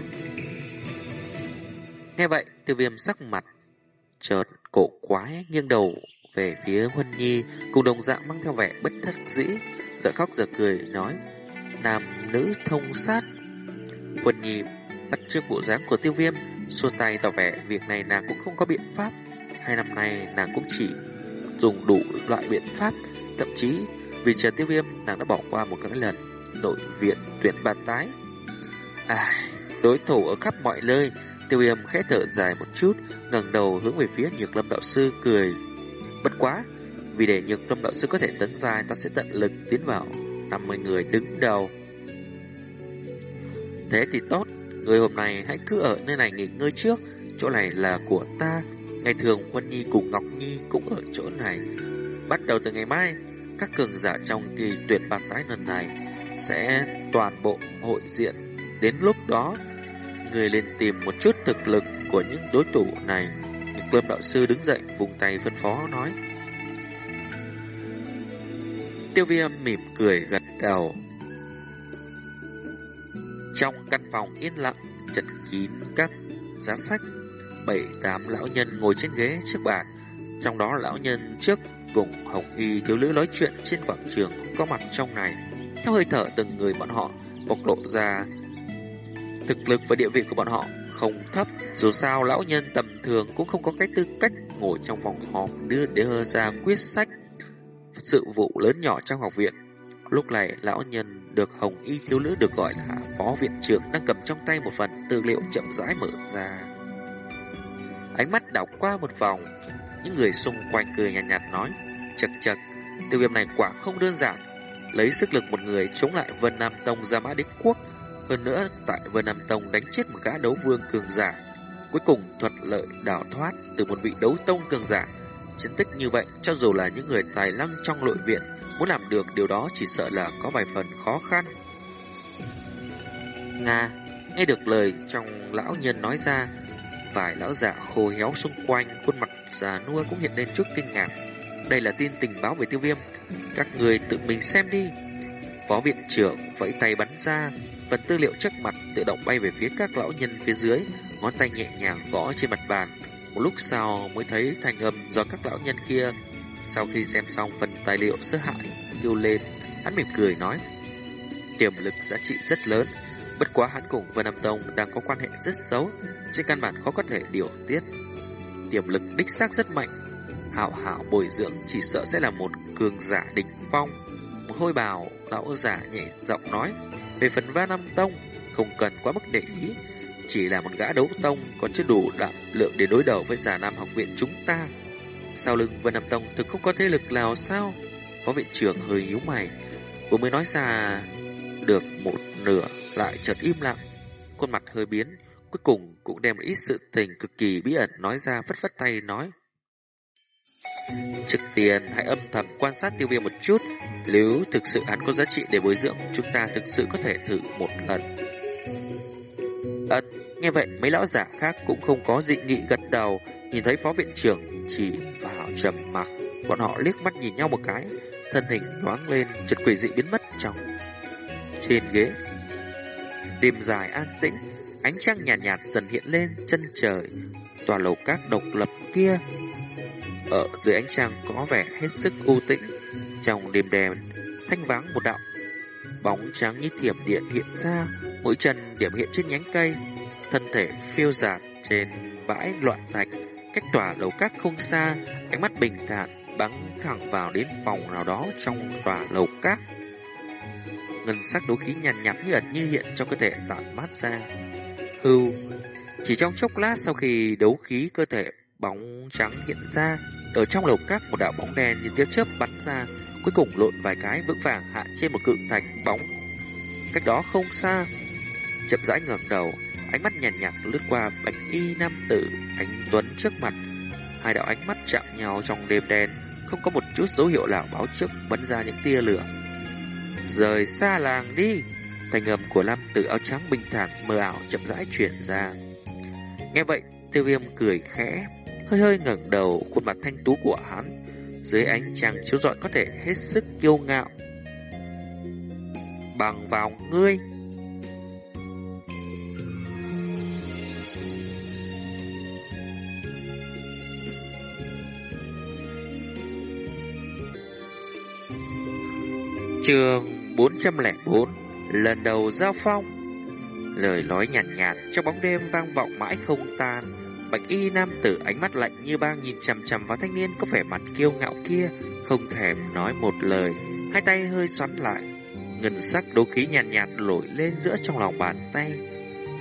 Nghe vậy, tiêu viêm sắc mặt, chợt cổ quái nghiêng đầu về phía Huân Nhi, cùng đồng dạng mang theo vẻ bất đắc dĩ, giờ khóc giờ cười, nói, nam nữ thông sát. Huân Nhi bắt trước bộ dáng của tiêu viêm, xua tay tỏ vẻ việc này nàng cũng không có biện pháp. Hai năm nay nàng cũng chỉ dùng đủ loại biện pháp, thậm chí vì chờ tiêu viêm nàng đã bỏ qua một cái lần nội viện tuyển bàn tái. À, đối thủ ở khắp mọi nơi, tiêu viêm khẽ thở dài một chút, ngẩng đầu hướng về phía nhược lâm đạo sư cười Bất quá, vì để nhược lâm đạo sư có thể tấn dài, ta sẽ tận lực tiến vào 50 người đứng đầu. Thế thì tốt, người hôm nay hãy cứ ở nơi này nghỉ ngơi trước, chỗ này là của ta. Ngày thường Quân Nhi cùng Ngọc Nhi cũng ở chỗ này. Bắt đầu từ ngày mai, các cường giả trong kỳ tuyển bạc tái lần này sẽ toàn bộ hội diện. Đến lúc đó, người lên tìm một chút thực lực của những đối thủ này. Lâm đạo sư đứng dậy, vùng tay phân phó nói. Tiêu viêm mỉm cười gật đầu. Trong căn phòng yên lặng, chật kín các giá sách, bảy tám lão nhân ngồi trên ghế trước bàn. Trong đó lão nhân trước cùng hồng y thiếu nữ nói chuyện trên quảng trường có mặt trong này. Theo hơi thở từng người bọn họ bộc lộ ra thực lực và địa vị của bọn họ không thấp. Dù sao lão nhân tầm thường cũng không có cái tư cách ngồi trong phòng họp đưa đưa ra quyết sách sự vụ lớn nhỏ trong học viện. Lúc này lão nhân được hồng y thiếu nữ được gọi là phó viện trưởng đang cầm trong tay một phần tư liệu chậm rãi mở ra. Ánh mắt đảo qua một vòng, những người xung quanh cười nhạt, nhạt nói, chật chật, tiêu viêm này quả không đơn giản, lấy sức lực một người chống lại Vân Nam Tông ra mã đế quốc hơn nữa, tại Vân Nam Tông đánh chết một gã đấu vương cường giả, cuối cùng thuận lợi đào thoát từ một vị đấu tông cường giả. Chiến tích như vậy, cho dù là những người tài năng trong nội viện, muốn làm được điều đó chỉ sợ là có vài phần khó khăn. Nga, nghe được lời trong lão nhân nói ra, vài lão giả khô héo xung quanh, khuôn mặt già nua cũng hiện lên chút kinh ngạc. Đây là tin tình báo về tiêu viêm, các người tự mình xem đi. Phó viện trưởng vẫy tay bắn ra, Phần tư liệu trước mặt tự động bay về phía các lão nhân phía dưới, ngón tay nhẹ nhàng gõ trên mặt bàn. Một lúc sau mới thấy thành âm do các lão nhân kia. Sau khi xem xong phần tài liệu sơ hại, kêu lên, hắn mỉm cười nói. Tiềm lực giá trị rất lớn, bất quá hắn cùng Vân Nam Tông đang có quan hệ rất xấu, trên căn bản khó có thể điều tiết. Tiềm lực đích xác rất mạnh, hảo hảo bồi dưỡng chỉ sợ sẽ là một cường giả đỉnh phong. Một hôi bào, lão giả nhẹ giọng nói, về phần Vân Nam Tông, không cần quá mức để ý, chỉ là một gã đấu tông còn chưa đủ đảm lượng để đối đầu với giả nam học viện chúng ta. Sau lưng Vân Nam Tông thực không có thế lực nào sao? Phó viện trưởng hơi nhíu mày, vừa mới nói ra được một nửa lại chợt im lặng, khuôn mặt hơi biến, cuối cùng cũng đem ít sự tình cực kỳ bí ẩn nói ra vất vất tay nói. Trực tiền hãy âm thầm quan sát tiêu viêm một chút Nếu thực sự hắn có giá trị để bồi dưỡng Chúng ta thực sự có thể thử một lần Ấn Nghe vậy mấy lão giả khác cũng không có dị nghị gật đầu Nhìn thấy phó viện trưởng chỉ vào trầm mặc Bọn họ liếc mắt nhìn nhau một cái Thân hình nhoáng lên chật quỷ dị biến mất trong Trên ghế Đêm dài an tĩnh Ánh trăng nhạt, nhạt dần hiện lên chân trời Tòa lầu các độc lập kia ở dưới ánh trăng có vẻ hết sức u tĩnh. Trong đêm đèn, thanh vắng một đạo. Bóng trắng như thiểm điện hiện ra, mỗi chân điểm hiện trên nhánh cây. Thân thể phiêu dạt trên bãi loạn thạch, cách tòa lầu các không xa, ánh mắt bình thản bắn thẳng vào đến phòng nào đó trong tòa lầu các. ngân sắc đấu khí nhàn nhạt, như ẩn như hiện trong cơ thể tản mát ra. Hưu, chỉ trong chốc lát sau khi đấu khí cơ thể bóng trắng hiện ra, ở trong lầu các một đạo bóng đen như tia chớp bắn ra, cuối cùng lộn vài cái vững vàng hạ trên một cự thạch bóng. Cách đó không xa, chậm rãi ngẩng đầu, ánh mắt nhàn nhạt, nhạt lướt qua bạch y nam tử anh tuấn trước mặt. Hai đạo ánh mắt chạm nhau trong đêm đen, không có một chút dấu hiệu nào báo trước bắn ra những tia lửa. Rời xa làng đi! Thành âm của nam tử áo trắng bình thản mờ ảo chậm rãi chuyển ra. Nghe vậy, tiêu viêm cười khẽ, hơi hơi ngẩng đầu khuôn mặt thanh tú của hắn. Dưới ánh trăng chiếu rọi có thể hết sức kiêu ngạo. Bằng vào ngươi! Trường 404 Lần đầu giao phong. Lời nói nhàn nhạt, nhạt trong bóng đêm vang vọng mãi không tan. Bạch y nam tử ánh mắt lạnh như băng nhìn chằm chằm vào thanh niên có vẻ mặt kiêu ngạo kia Không thèm nói một lời Hai tay hơi xoắn lại. Ngân sắc đố khí nhàn nhạt, nhạt nổi lên giữa trong lòng bàn tay.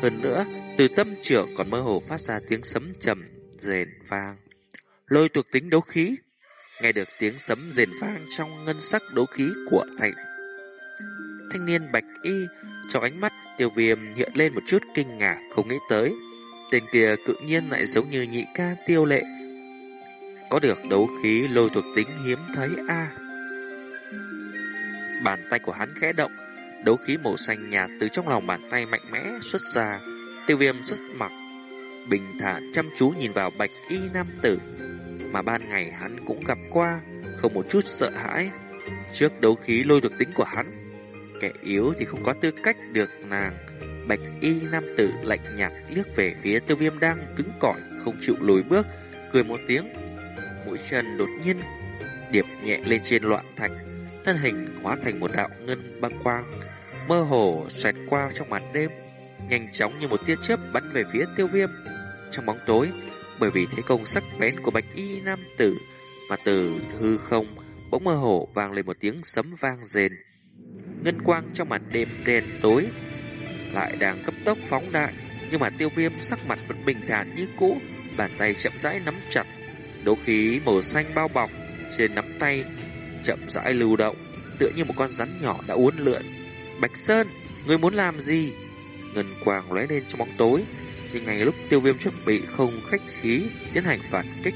Hơn nữa từ tâm trưởng còn mơ hồ phát ra tiếng sấm trầm rền vang. Lôi thuộc tính đấu khí nghe được tiếng sấm rền vang trong ngân sắc đấu khí của thành. Thanh niên bạch y trong ánh mắt tiêu viêm hiện lên một chút kinh ngạc, không nghĩ tới. Tên kia tự nhiên lại giống như nhị ca tiêu lệ. Có được đấu khí lôi thuộc tính hiếm thấy a? Bàn tay của hắn khẽ động, đấu khí màu xanh nhạt từ trong lòng bàn tay mạnh mẽ xuất ra. Tiêu viêm rất mặc, bình thản chăm chú nhìn vào bạch y nam tử mà ban ngày hắn cũng gặp qua, không một chút sợ hãi. Trước đấu khí lôi được tính của hắn, kẻ yếu thì không có tư cách được nàng. Bạch y nam tử lạnh nhạt liếc về phía tiêu viêm đang cứng cỏi, không chịu lùi bước, cười một tiếng. Mũi chân đột nhiên điệp nhẹ lên trên loạn thạch, thân hình hóa thành một đạo ngân băng quang, mơ hồ xoẹt qua trong màn đêm, nhanh chóng như một tia chớp bắn về phía tiêu viêm. Trong bóng tối, bởi vì thế công sắc bén của bạch y nam tử mà từ hư không bỗng mơ hồ vang lên một tiếng sấm vang rền. Ngân quang trong màn đêm đen tối lại đang cấp tốc phóng đại, nhưng mà tiêu viêm sắc mặt vẫn bình thản như cũ, bàn tay chậm rãi nắm chặt, đấu khí màu xanh bao bọc trên nắm tay chậm rãi lưu động, tựa như một con rắn nhỏ đã uốn lượn. Bạch Sơn, ngươi muốn làm gì? Ngân quang lóe lên trong bóng tối, nhưng ngay lúc tiêu viêm chuẩn bị không khách khí tiến hành phản kích,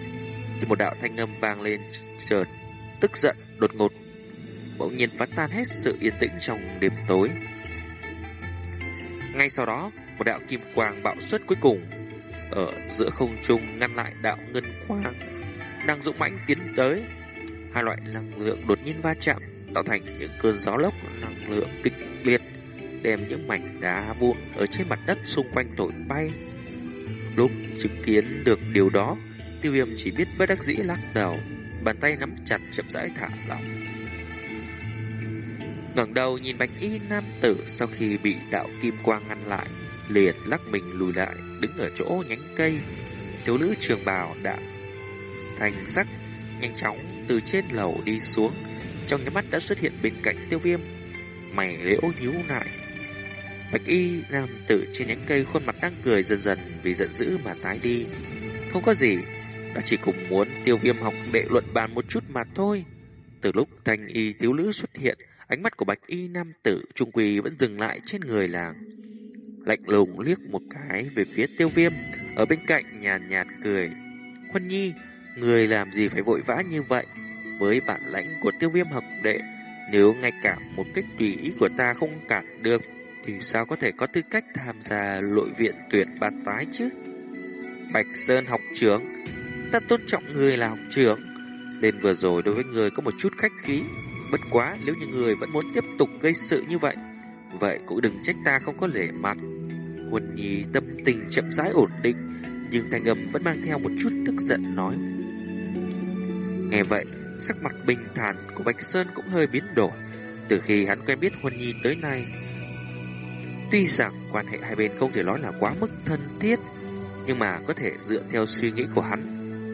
thì một đạo thanh âm vang lên chợt tức giận đột ngột, bỗng nhiên phá tan hết sự yên tĩnh trong đêm tối. Ngay sau đó, một đạo kim quang bạo xuất cuối cùng ở giữa không trung ngăn lại đạo ngân quang đang dũng mãnh tiến tới. Hai loại năng lượng đột nhiên va chạm tạo thành những cơn gió lốc năng lượng kịch liệt đem những mảnh đá vụn ở trên mặt đất xung quanh thổi bay. Lúc chứng kiến được điều đó, tiêu viêm chỉ biết bất đắc dĩ lắc đầu, bàn tay nắm chặt chậm rãi thả lỏng. ngẩng đầu nhìn bạch y nam tử sau khi bị đạo kim quang ngăn lại, liền lắc mình lùi lại, đứng ở chỗ nhánh cây. Thiếu nữ trường bào đã thành sắc, nhanh chóng từ trên lầu đi xuống, trong nháy mắt đã xuất hiện bên cạnh tiêu viêm. Mày liễu nhíu lại, Bạch y nam tử trên nhánh cây khuôn mặt đang cười dần dần vì giận dữ mà tái đi. Không có gì, đã chỉ cùng muốn tiêu viêm học đệ luận bàn một chút mà thôi. Từ lúc thanh y thiếu nữ xuất hiện, ánh mắt của bạch y nam tử trung quỳ vẫn dừng lại trên người làng. Lạnh lùng liếc một cái về phía tiêu viêm, ở bên cạnh nhàn nhạt, nhạt cười. Khuân nhi, người làm gì phải vội vã như vậy? Với bản lãnh của tiêu viêm học đệ, nếu ngay cả một cách tùy ý của ta không cản được, thì sao có thể có tư cách tham gia nội viện tuyển ba tái chứ? Bạch Sơn học trưởng, ta tôn trọng người là học trưởng. nên vừa rồi đối với người có một chút khách khí, bất quá nếu như người vẫn muốn tiếp tục gây sự như vậy, vậy cũng đừng trách ta không có lễ mặt. Quân Nhi tâm tình chậm rãi ổn định, nhưng thanh âm vẫn mang theo một chút tức giận nói. Nghe vậy, sắc mặt bình thản của Bạch Sơn cũng hơi biến đổi. Từ khi hắn quen biết Huân Nhi tới nay, Tuy rằng quan hệ hai bên không thể nói là quá mức thân thiết, nhưng mà có thể dựa theo suy nghĩ của hắn,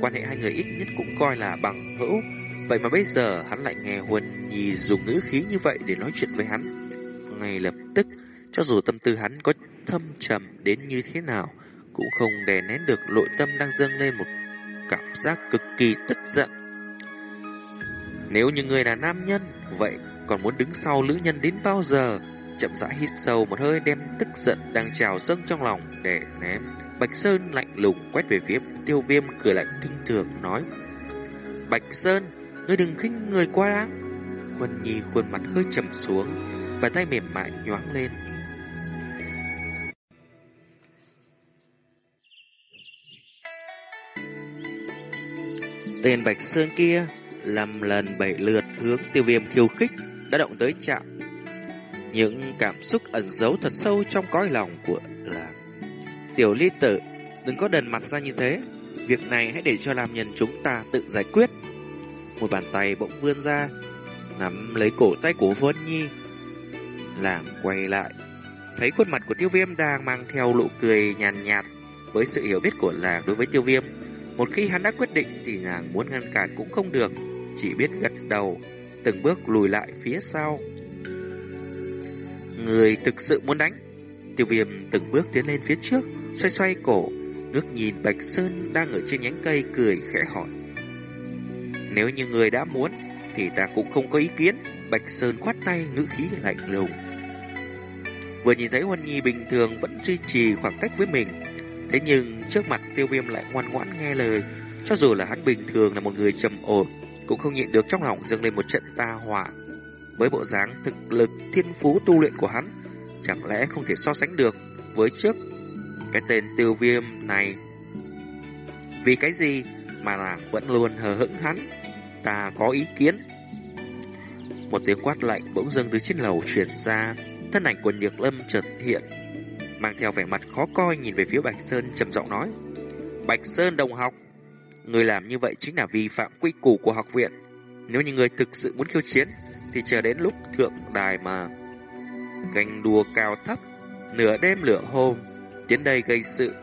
quan hệ hai người ít nhất cũng coi là bằng hữu. Vậy mà bây giờ hắn lại nghe Huân Nhi dùng ngữ khí như vậy để nói chuyện với hắn. ngay lập tức, cho dù tâm tư hắn có thâm trầm đến như thế nào, cũng không đè nén được nội tâm đang dâng lên một cảm giác cực kỳ tức giận. Nếu như người là nam nhân, vậy còn muốn đứng sau nữ nhân đến bao giờ? Chậm rãi hít sâu một hơi đem tức giận đang trào dâng trong lòng để nén. Bạch Sơn lạnh lùng quét về phía tiêu viêm cười lạnh kinh thường nói. Bạch Sơn, ngươi đừng khinh người quá đáng. Quân Nhi khuôn mặt hơi trầm xuống và tay mềm mại nhoáng lên. Tên Bạch Sơn kia làm lần bảy lượt hướng tiêu viêm khiêu khích đã động tới chạm. Những cảm xúc ẩn giấu thật sâu trong cõi lòng của là Tiểu ly tử, đừng có đần mặt ra như thế. Việc này hãy để cho nam nhân chúng ta tự giải quyết. Một bàn tay bỗng vươn ra, nắm lấy cổ tay của Vân Nhi. Làm quay lại, thấy khuôn mặt của tiêu viêm đang mang theo nụ cười nhàn nhạt, với sự hiểu biết của làng đối với tiêu viêm. Một khi hắn đã quyết định thì nàng muốn ngăn cản cũng không được, chỉ biết gật đầu, từng bước lùi lại phía sau. Người thực sự muốn đánh. Tiêu viêm từng bước tiến lên phía trước, xoay xoay cổ, ngước nhìn Bạch Sơn đang ở trên nhánh cây cười khẽ hỏi. Nếu như người đã muốn, thì ta cũng không có ý kiến. Bạch Sơn khoát tay, ngữ khí lạnh lùng. Vừa nhìn thấy Huân Nhi bình thường vẫn duy trì khoảng cách với mình, thế nhưng trước mặt tiêu viêm lại ngoan ngoãn nghe lời, cho dù là hắn bình thường là một người trầm ổn, cũng không nhịn được trong lòng dâng lên một trận ta hỏa. Với bộ dáng thực lực thiên phú tu luyện của hắn, chẳng lẽ không thể so sánh được với trước cái tên tiêu viêm này. Vì cái gì mà nàng vẫn luôn hờ hững hắn? Ta có ý kiến. Một tiếng quát lạnh bỗng dưng từ trên lầu truyền ra, thân ảnh của Nhược Lâm chợt hiện, mang theo vẻ mặt khó coi nhìn về phía Bạch Sơn trầm giọng nói: "Bạch Sơn đồng học, người làm như vậy chính là vi phạm quy củ của học viện. Nếu như người thực sự muốn khiêu chiến, thì chờ đến lúc thượng đài mà ganh đua cao thấp, nửa đêm lửa hôm, tiến đây gây sự.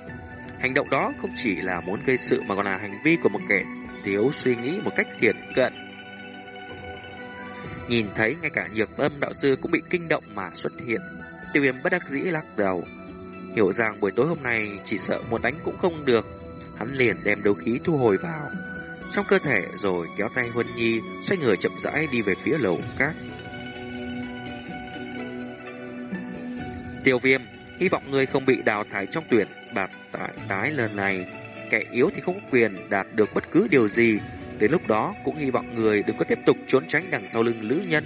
Hành động đó không chỉ là muốn gây sự mà còn là hành vi của một kẻ thiếu suy nghĩ một cách thiện cận. Nhìn thấy ngay cả nhược âm đạo sư cũng bị kinh động mà xuất hiện, tiêu viêm bất đắc dĩ lắc đầu. Hiểu rằng buổi tối hôm nay chỉ sợ muốn đánh cũng không được, hắn liền đem đấu khí thu hồi vào trong cơ thể rồi kéo tay Huân Nhi xoay người chậm rãi đi về phía lầu cát. Tiêu viêm, hy vọng ngươi không bị đào thải trong tuyển bạt tại tái lần này. Kẻ yếu thì không có quyền đạt được bất cứ điều gì. Đến lúc đó cũng hy vọng người đừng có tiếp tục trốn tránh đằng sau lưng nữ nhân.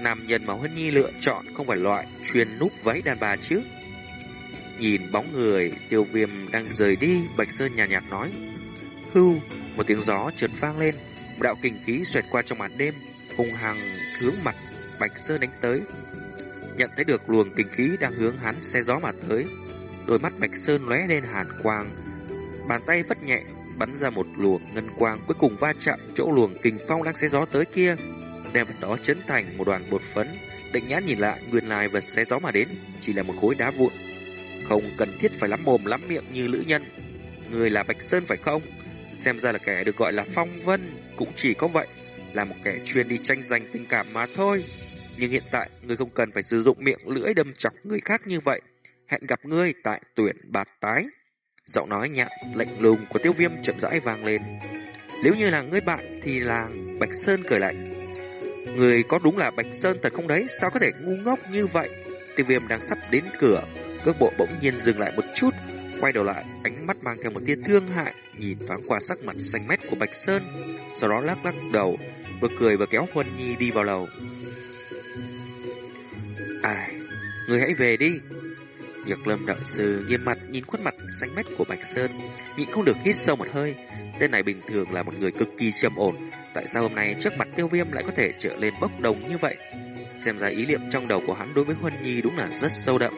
Nam nhân mà Huân Nhi lựa chọn không phải loại chuyên núp váy đàn bà chứ. Nhìn bóng người, tiêu viêm đang rời đi, Bạch Sơn nhàn nhạt, nhạt nói. Hưu, một tiếng gió chợt vang lên, một đạo kình khí xoẹt qua trong màn đêm, hung hăng hướng mặt Bạch Sơn đánh tới. Nhận thấy được luồng kình khí đang hướng hắn xe gió mà tới, đôi mắt Bạch Sơn lóe lên hàn quang, bàn tay vất nhẹ bắn ra một luồng ngân quang cuối cùng va chạm chỗ luồng kình phong đang xe gió tới kia, đem vật đó chấn thành một đoàn bột phấn. Định nhãn nhìn lại, nguyên lai vật xe gió mà đến chỉ là một khối đá vụn, không cần thiết phải lắm mồm lắm miệng như lữ nhân. Người là Bạch Sơn phải không? Xem ra là kẻ được gọi là phong vân Cũng chỉ có vậy, Là một kẻ chuyên đi tranh giành tình cảm mà thôi. Nhưng hiện tại, Ngươi không cần phải sử dụng miệng lưỡi đâm chọc người khác như vậy. Hẹn gặp ngươi tại tuyển bạt tái. Giọng nói nhạt lạnh lùng của tiêu viêm chậm rãi vang lên. Nếu như là ngươi bạn Thì là Bạch Sơn cười lạnh. Người có đúng là Bạch Sơn thật không đấy? Sao có thể ngu ngốc như vậy? Tiêu viêm đang sắp đến cửa. Cước bộ bỗng nhiên dừng lại một chút. Quay đầu lại, ánh mắt mang theo một tia thương hại, nhìn thoáng qua sắc mặt xanh mét của Bạch Sơn, sau đó lắc lắc đầu, vừa cười vừa kéo Huân Nhi đi vào lầu. Ai, người hãy về đi. Nhược lâm đạo sư nghiêm mặt nhìn khuôn mặt xanh mét của Bạch Sơn, nhịn không được hít sâu một hơi. Tên này bình thường là một người cực kỳ trầm ổn, tại sao hôm nay trước mặt tiêu viêm lại có thể trở lên bốc đồng như vậy? Xem ra ý niệm trong đầu của hắn đối với Huân Nhi đúng là rất sâu đậm.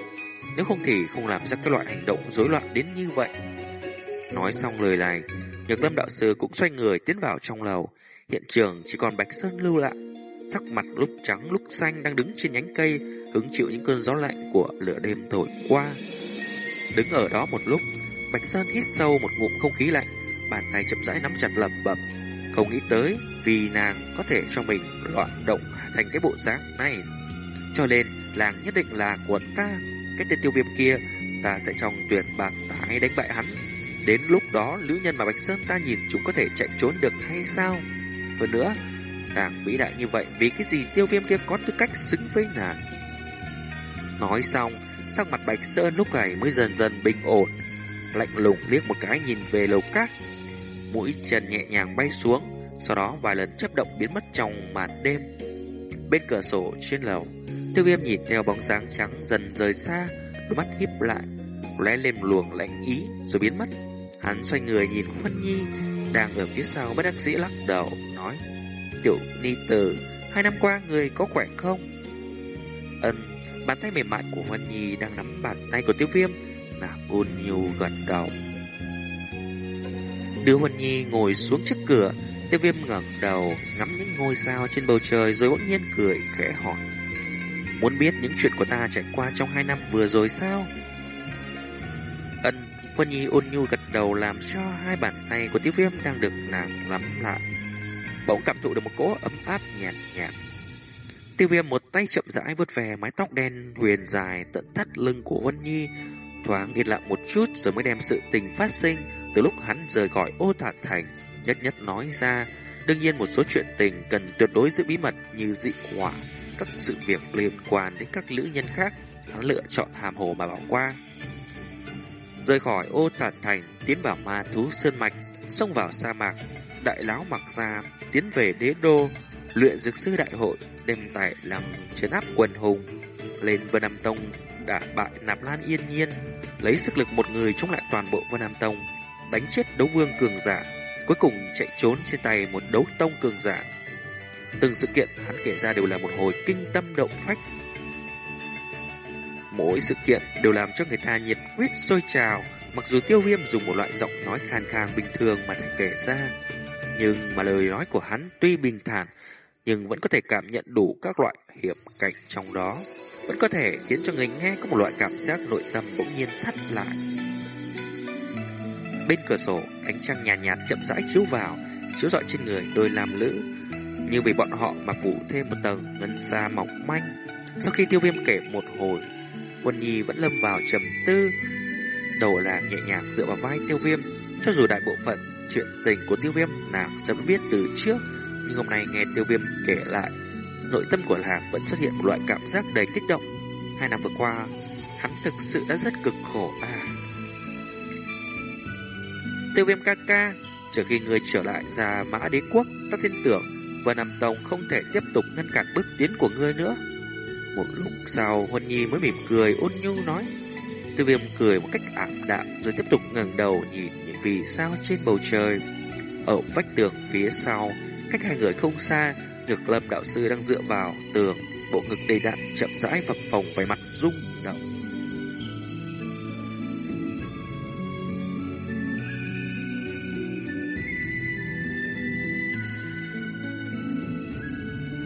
Nếu không thì không làm ra cái loại hành động rối loạn đến như vậy. Nói xong lời này, Nhược Lâm đạo sư cũng xoay người tiến vào trong lầu. Hiện trường chỉ còn Bạch Sơn lưu lại. Sắc mặt lúc trắng lúc xanh đang đứng trên nhánh cây, hứng chịu những cơn gió lạnh của lửa đêm thổi qua. Đứng ở đó một lúc, Bạch Sơn hít sâu một ngụm không khí lạnh, bàn tay chậm rãi nắm chặt lẩm bẩm, không nghĩ tới vì nàng có thể cho mình loạn động thành cái bộ dáng này. Cho nên, làng nhất định là của ta. Cái tên tiêu viêm kia, ta sẽ trong tuyển bạc tái đánh bại hắn. Đến lúc đó, lữ nhân mà Bạch Sơn ta nhìn chúng có thể chạy trốn được hay sao? Hơn nữa, nàng vĩ đại như vậy, vì cái gì tiêu viêm kia có tư cách xứng với nàng? Nói xong, sắc mặt Bạch Sơn lúc này mới dần dần bình ổn. Lạnh lùng liếc một cái nhìn về lầu cát. Mũi chân nhẹ nhàng bay xuống, sau đó vài lần chấp động biến mất trong màn đêm. Bên cửa sổ trên lầu, tiêu viêm nhìn theo bóng dáng trắng dần rời xa, đôi mắt híp lại, lóe lên luồng lạnh ý rồi biến mất. Hắn xoay người nhìn Vân Nhi đang ở phía sau bất đắc dĩ lắc đầu nói: "Tiểu Ni Tử, hai năm qua người có khỏe không?" Ân, bàn tay mềm mại của Vân Nhi đang nắm bàn tay của Tiêu Viêm, nàng ôn nhu gật đầu. Đưa Vân Nhi ngồi xuống trước cửa, Tiêu Viêm ngẩng đầu ngắm những ngôi sao trên bầu trời rồi bỗng nhiên cười khẽ hỏi: "Muốn biết những chuyện của ta trải qua trong hai năm vừa rồi sao?" Ân Quân Nhi ôn nhu gật đầu làm cho hai bàn tay của tiêu viêm đang được nàng nắm lại. Bỗng cảm thụ được một cỗ ấm áp nhạt nhạt. Tiêu viêm một tay chậm rãi vứt về mái tóc đen huyền dài tận thắt lưng của Vân Nhi, thoáng yên lặng một chút rồi mới đem sự tình phát sinh từ lúc hắn rời khỏi ô thả thành, nhất nhất nói ra. Đương nhiên một số chuyện tình cần tuyệt đối giữ bí mật như dị hỏa, các sự việc liên quan đến các nữ nhân khác, hắn lựa chọn hàm hồ mà bỏ qua. Rời khỏi ô tản thành, tiến vào ma thú sơn mạch, xông vào sa mạc, đại lão mặc ra, tiến về đế đô, luyện dược sư đại hội, đem tài làm trấn áp quần hùng, lên Vân Nam Tông, đả bại Nạp Lan Yên Nhiên, lấy sức lực một người chống lại toàn bộ Vân Nam Tông, đánh chết đấu vương cường giả, cuối cùng chạy trốn trên tay một đấu tông cường giả. Từng sự kiện hắn kể ra đều là một hồi kinh tâm động phách, Mỗi sự kiện đều làm cho người ta nhiệt huyết sôi trào, mặc dù tiêu viêm dùng một loại giọng nói khàn khàn bình thường mà thành kể ra. Nhưng mà lời nói của hắn tuy bình thản, nhưng vẫn có thể cảm nhận đủ các loại hiểm cảnh trong đó. Vẫn có thể khiến cho người nghe có một loại cảm giác nội tâm bỗng nhiên thắt lại. Bên cửa sổ, ánh trăng nhàn nhạt, nhạt chậm rãi chiếu vào, chiếu rọi trên người đôi nam nữ. Như vì bọn họ mà phủ thêm một tầng ngân xa mỏng manh. Sau khi tiêu viêm kể một hồi, Quân Nhi vẫn lâm vào trầm tư. Đầu là nhẹ nhàng dựa vào vai tiêu viêm. Cho dù đại bộ phận chuyện tình của tiêu viêm nàng sớm biết từ trước, nhưng hôm nay nghe tiêu viêm kể lại, nội tâm của nàng vẫn xuất hiện một loại cảm giác đầy kích động. Hai năm vừa qua, hắn thực sự đã rất cực khổ à. Tiêu viêm ca ca, trừ khi người trở lại ra mã đế quốc, ta tin tưởng và nằm tông không thể tiếp tục ngăn cản bước tiến của ngươi nữa. Một lúc sau, Huân Nhi mới mỉm cười, ôn nhu nói. Tiêu viêm cười một cách ảm đạm, Rồi tiếp tục ngẩng đầu nhìn những vì sao trên bầu trời. Ở vách tường phía sau, Cách hai người không xa, Nhược lâm đạo sư đang dựa vào tường, Bộ ngực đầy đặn, chậm rãi phập phồng, vẻ mặt rung động.